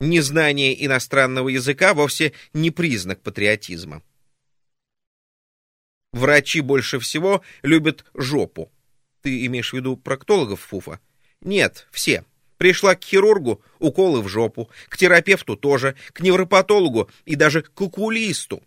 Незнание иностранного языка вовсе не признак патриотизма. Врачи больше всего любят жопу. Ты имеешь в виду проктологов, Фуфа? Нет, все. Пришла к хирургу, уколы в жопу, к терапевту тоже, к невропатологу и даже к окулисту.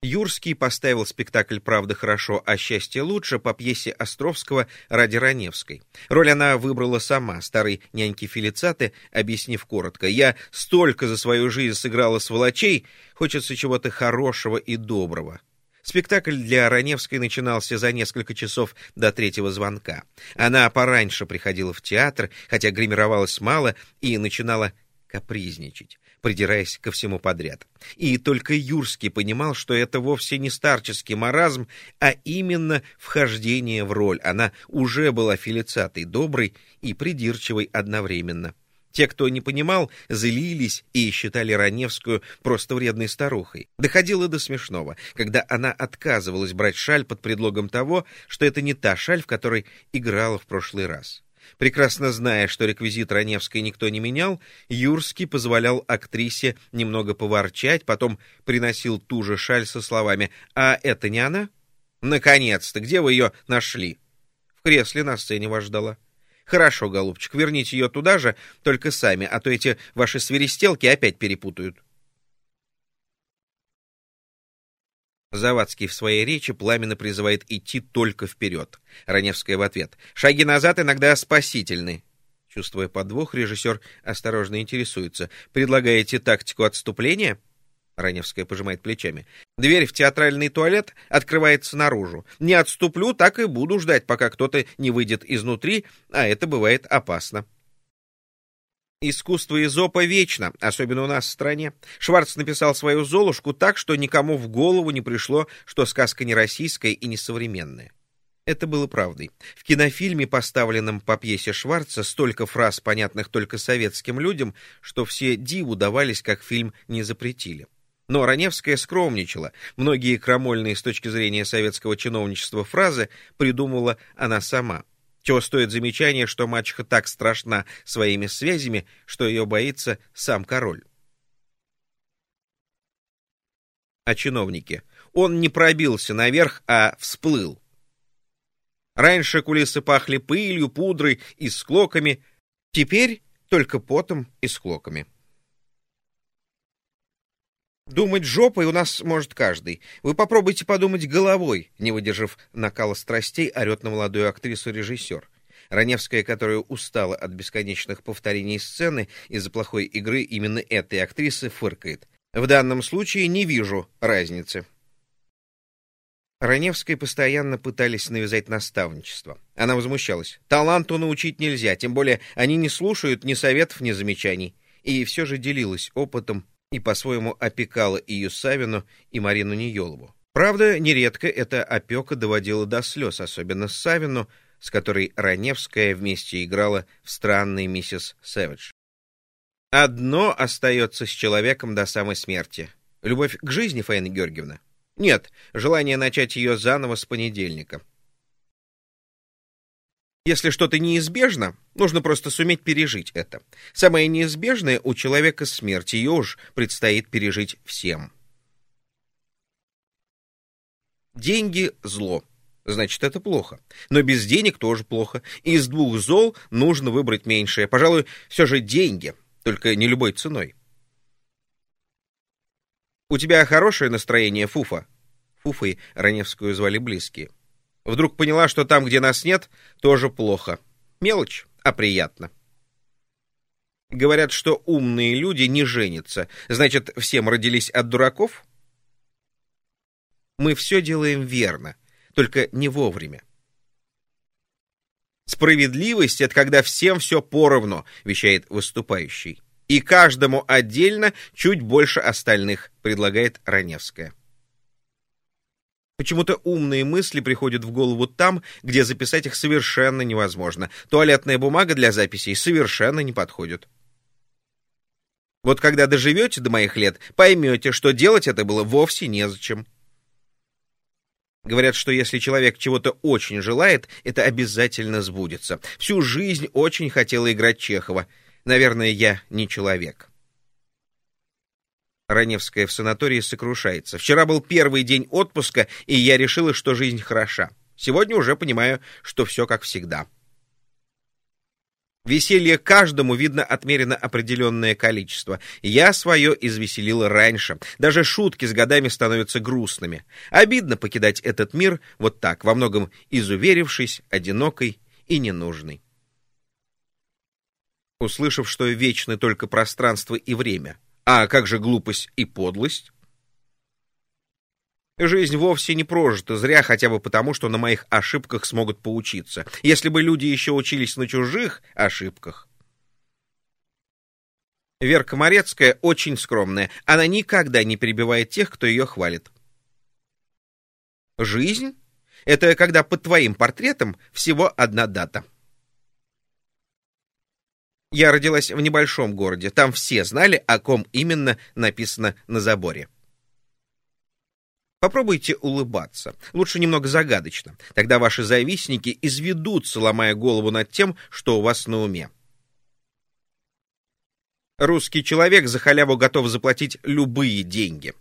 Юрский поставил спектакль «Правда хорошо, а счастье лучше» по пьесе Островского ради Раневской. Роль она выбрала сама, старой няньки Фелицаты, объяснив коротко. «Я столько за свою жизнь сыграла сволочей, хочется чего-то хорошего и доброго». Спектакль для Раневской начинался за несколько часов до третьего звонка. Она пораньше приходила в театр, хотя гримировалась мало, и начинала капризничать придираясь ко всему подряд. И только Юрский понимал, что это вовсе не старческий маразм, а именно вхождение в роль. Она уже была филицатой, доброй и придирчивой одновременно. Те, кто не понимал, злились и считали Раневскую просто вредной старухой. Доходило до смешного, когда она отказывалась брать шаль под предлогом того, что это не та шаль, в которой играла в прошлый раз. Прекрасно зная, что реквизит Раневской никто не менял, Юрский позволял актрисе немного поворчать, потом приносил ту же шаль со словами «А это не она?» «Наконец-то! Где вы ее нашли?» «В кресле на сцене вас ждала». «Хорошо, голубчик, верните ее туда же, только сами, а то эти ваши свиристелки опять перепутают». Завадский в своей речи пламенно призывает идти только вперед. Раневская в ответ. «Шаги назад иногда спасительны». Чувствуя подвох, режиссер осторожно интересуется. «Предлагаете тактику отступления?» Раневская пожимает плечами. «Дверь в театральный туалет открывается наружу. Не отступлю, так и буду ждать, пока кто-то не выйдет изнутри, а это бывает опасно». Искусство Изопа вечно, особенно у нас в стране. Шварц написал свою «Золушку» так, что никому в голову не пришло, что сказка не российская и не современная. Это было правдой. В кинофильме, поставленном по пьесе Шварца, столько фраз, понятных только советским людям, что все диву давались, как фильм не запретили. Но Раневская скромничала. Многие крамольные с точки зрения советского чиновничества фразы придумала она сама. Чего стоит замечание, что мачеха так страшна своими связями, что ее боится сам король. О чиновнике. Он не пробился наверх, а всплыл. Раньше кулисы пахли пылью, пудрой и склоками, теперь только потом и склоками. Думать жопой у нас может каждый. Вы попробуйте подумать головой, не выдержав накала страстей, орет на молодую актрису режиссер. Раневская, которая устала от бесконечных повторений сцены из-за плохой игры именно этой актрисы, фыркает. В данном случае не вижу разницы. Раневской постоянно пытались навязать наставничество. Она возмущалась. Таланту научить нельзя, тем более они не слушают ни советов, ни замечаний. И все же делилась опытом и по-своему опекала и Юсавину, и Марину Ниелову. Правда, нередко эта опека доводила до слез, особенно Савину, с которой Раневская вместе играла в странной миссис Сэвидж. Одно остается с человеком до самой смерти. Любовь к жизни, Фаина Георгиевна? Нет, желание начать ее заново с понедельника. Если что-то неизбежно, нужно просто суметь пережить это. Самое неизбежное у человека смерть, ее уж предстоит пережить всем. Деньги — зло. Значит, это плохо. Но без денег тоже плохо. Из двух зол нужно выбрать меньшее. Пожалуй, все же деньги, только не любой ценой. «У тебя хорошее настроение, Фуфа?» Фуфой Раневскую звали близкие. Вдруг поняла, что там, где нас нет, тоже плохо. Мелочь, а приятно. Говорят, что умные люди не женятся. Значит, всем родились от дураков? Мы все делаем верно, только не вовремя. Справедливость — это когда всем все поровну, вещает выступающий. И каждому отдельно чуть больше остальных, предлагает Раневская. Почему-то умные мысли приходят в голову там, где записать их совершенно невозможно. Туалетная бумага для записей совершенно не подходит. Вот когда доживете до моих лет, поймете, что делать это было вовсе незачем. Говорят, что если человек чего-то очень желает, это обязательно сбудется. Всю жизнь очень хотела играть Чехова. Наверное, я не человек. Раневская в санатории сокрушается. Вчера был первый день отпуска, и я решила, что жизнь хороша. Сегодня уже понимаю, что все как всегда. Веселье каждому, видно, отмерено определенное количество. Я свое извеселила раньше. Даже шутки с годами становятся грустными. Обидно покидать этот мир вот так, во многом изуверившись, одинокой и ненужной. Услышав, что вечны только пространство и время, а как же глупость и подлость? Жизнь вовсе не прожита зря, хотя бы потому, что на моих ошибках смогут поучиться. Если бы люди еще учились на чужих ошибках. Верка Морецкая очень скромная. Она никогда не перебивает тех, кто ее хвалит. Жизнь — это когда под твоим портретом всего одна дата. Я родилась в небольшом городе. Там все знали, о ком именно написано на заборе. Попробуйте улыбаться. Лучше немного загадочно. Тогда ваши завистники изведутся, ломая голову над тем, что у вас на уме. Русский человек за халяву готов заплатить любые деньги.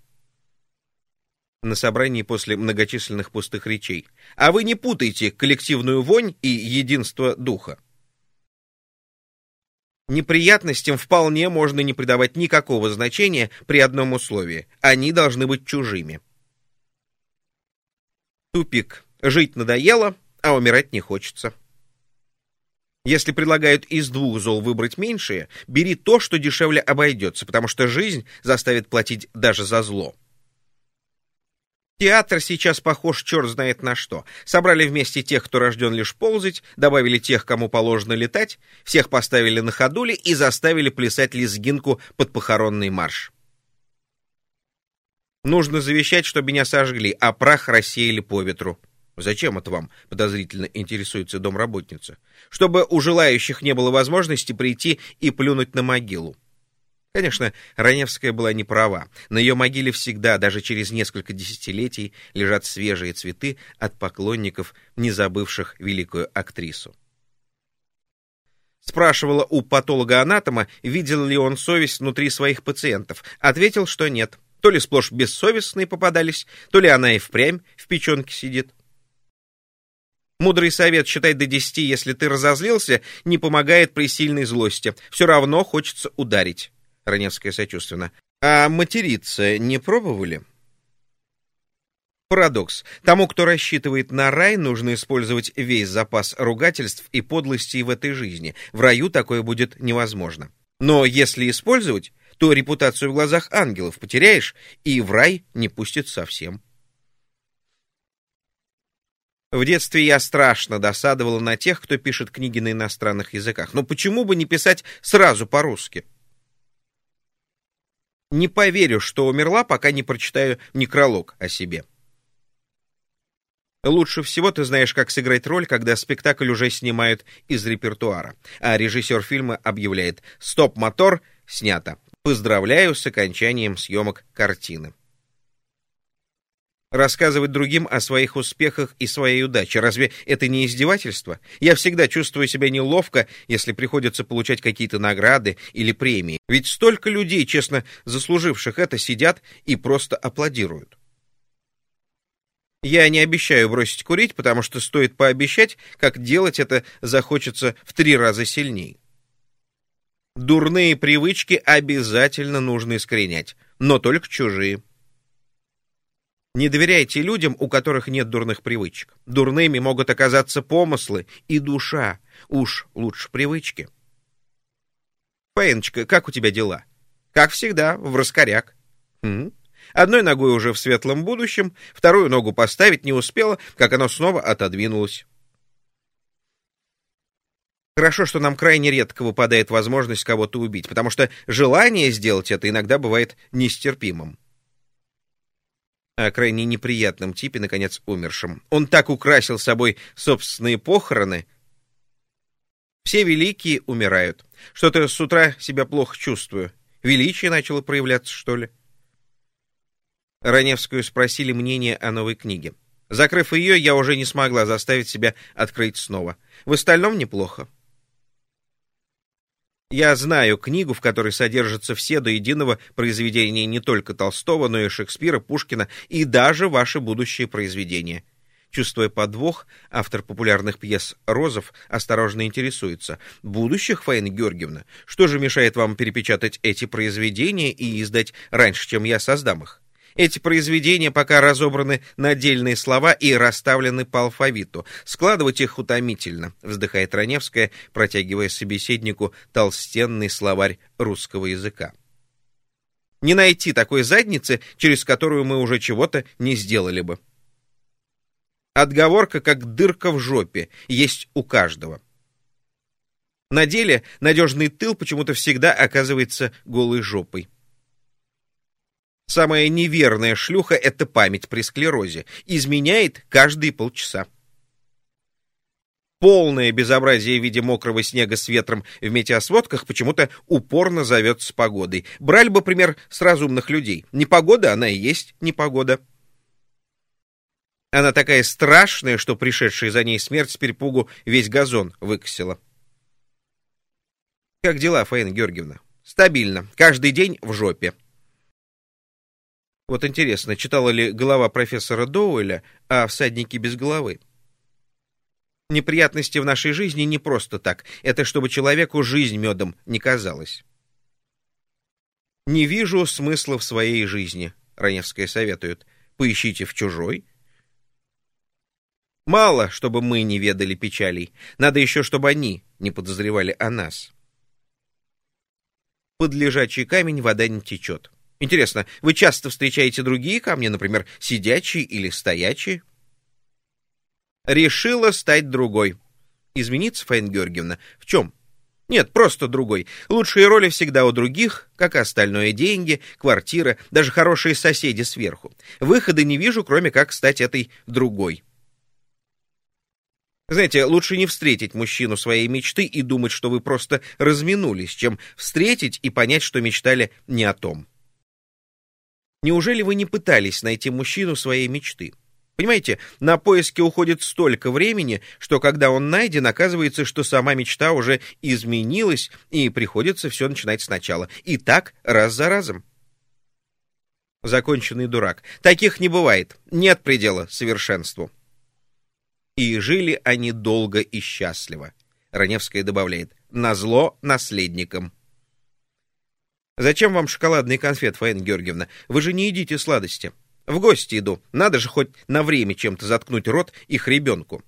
На собрании после многочисленных пустых речей. А вы не путайте коллективную вонь и единство духа. Неприятностям вполне можно не придавать никакого значения при одном условии. Они должны быть чужими. Тупик. Жить надоело, а умирать не хочется. Если предлагают из двух зол выбрать меньшее, бери то, что дешевле обойдется, потому что жизнь заставит платить даже за зло. Театр сейчас похож черт знает на что. Собрали вместе тех, кто рожден лишь ползать, добавили тех, кому положено летать, всех поставили на ходули и заставили плясать лезгинку под похоронный марш. Нужно завещать, чтобы меня сожгли, а прах рассеяли по ветру. Зачем это вам? Подозрительно интересуется домработница. Чтобы у желающих не было возможности прийти и плюнуть на могилу. Конечно, Раневская была не права. На ее могиле всегда, даже через несколько десятилетий, лежат свежие цветы от поклонников, не забывших великую актрису. Спрашивала у патолога-анатома, видел ли он совесть внутри своих пациентов. Ответил, что нет. То ли сплошь бессовестные попадались, то ли она и впрямь в печенке сидит. Мудрый совет считать до десяти, если ты разозлился, не помогает при сильной злости. Все равно хочется ударить. Раневская сочувственно. А материться не пробовали? Парадокс. Тому, кто рассчитывает на рай, нужно использовать весь запас ругательств и подлостей в этой жизни. В раю такое будет невозможно. Но если использовать, то репутацию в глазах ангелов потеряешь, и в рай не пустят совсем. В детстве я страшно досадовала на тех, кто пишет книги на иностранных языках. Но почему бы не писать сразу по-русски? Не поверю, что умерла, пока не прочитаю некролог о себе. Лучше всего ты знаешь, как сыграть роль, когда спектакль уже снимают из репертуара, а режиссер фильма объявляет «Стоп-мотор, снято. Поздравляю с окончанием съемок картины». Рассказывать другим о своих успехах и своей удаче. Разве это не издевательство? Я всегда чувствую себя неловко, если приходится получать какие-то награды или премии. Ведь столько людей, честно заслуживших это, сидят и просто аплодируют. Я не обещаю бросить курить, потому что стоит пообещать, как делать это захочется в три раза сильнее. Дурные привычки обязательно нужно искоренять, но только чужие. Не доверяйте людям, у которых нет дурных привычек. Дурными могут оказаться помыслы и душа. Уж лучше привычки. Фаиночка, как у тебя дела? Как всегда, в раскоряк. М? Одной ногой уже в светлом будущем, вторую ногу поставить не успела, как оно снова отодвинулось. Хорошо, что нам крайне редко выпадает возможность кого-то убить, потому что желание сделать это иногда бывает нестерпимым о крайне неприятном типе, наконец, умершем. Он так украсил собой собственные похороны. Все великие умирают. Что-то с утра себя плохо чувствую. Величие начало проявляться, что ли? Раневскую спросили мнение о новой книге. Закрыв ее, я уже не смогла заставить себя открыть снова. В остальном неплохо. Я знаю книгу, в которой содержатся все до единого произведения не только Толстого, но и Шекспира, Пушкина и даже ваши будущие произведения. Чувствуя подвох, автор популярных пьес Розов осторожно интересуется. Будущих, Фаина Георгиевна? Что же мешает вам перепечатать эти произведения и издать раньше, чем я создам их? Эти произведения пока разобраны на отдельные слова и расставлены по алфавиту. Складывать их утомительно, вздыхает Раневская, протягивая собеседнику толстенный словарь русского языка. Не найти такой задницы, через которую мы уже чего-то не сделали бы. Отговорка, как дырка в жопе, есть у каждого. На деле надежный тыл почему-то всегда оказывается голой жопой. Самая неверная шлюха — это память при склерозе. Изменяет каждые полчаса. Полное безобразие в виде мокрого снега с ветром в метеосводках почему-то упорно зовется погодой. Брали бы пример с разумных людей. Непогода, она и есть непогода. Она такая страшная, что пришедшая за ней смерть с перепугу весь газон выкосила. Как дела, Фаина Георгиевна? Стабильно. Каждый день в жопе. Вот интересно, читала ли голова профессора Доуэля о всаднике без головы? Неприятности в нашей жизни не просто так. Это чтобы человеку жизнь медом не казалась. «Не вижу смысла в своей жизни», — Раневская советует. «Поищите в чужой». Мало, чтобы мы не ведали печалей. Надо еще, чтобы они не подозревали о нас. Под лежачий камень вода не течет. Интересно, вы часто встречаете другие камни, например, сидячие или стоячие? Решила стать другой. Измениться, Фаина Георгиевна, в чем? Нет, просто другой. Лучшие роли всегда у других, как и остальное деньги, квартира, даже хорошие соседи сверху. Выхода не вижу, кроме как стать этой другой. Знаете, лучше не встретить мужчину своей мечты и думать, что вы просто разминулись, чем встретить и понять, что мечтали не о том. Неужели вы не пытались найти мужчину своей мечты? Понимаете, на поиски уходит столько времени, что когда он найден, оказывается, что сама мечта уже изменилась, и приходится все начинать сначала. И так раз за разом. Законченный дурак. Таких не бывает. Нет предела совершенству. И жили они долго и счастливо. Раневская добавляет. Назло наследникам. Зачем вам шоколадные конфеты, Фаина Георгиевна? Вы же не едите сладости. В гости иду. Надо же хоть на время чем-то заткнуть рот их ребенку.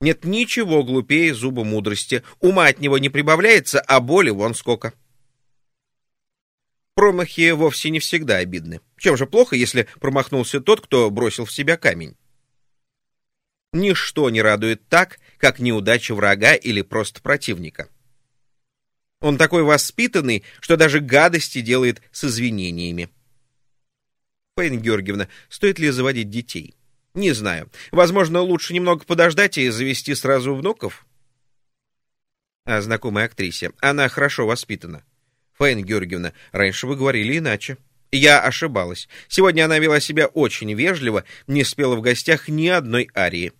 Нет ничего глупее зуба мудрости. Ума от него не прибавляется, а боли вон сколько. Промахи вовсе не всегда обидны. Чем же плохо, если промахнулся тот, кто бросил в себя камень? Ничто не радует так, как неудача врага или просто противника. Он такой воспитанный, что даже гадости делает с извинениями. Фаина Георгиевна, стоит ли заводить детей? Не знаю. Возможно, лучше немного подождать и завести сразу внуков? А знакомая актрисе. Она хорошо воспитана. Фаина Георгиевна, раньше вы говорили иначе. Я ошибалась. Сегодня она вела себя очень вежливо, не спела в гостях ни одной арии.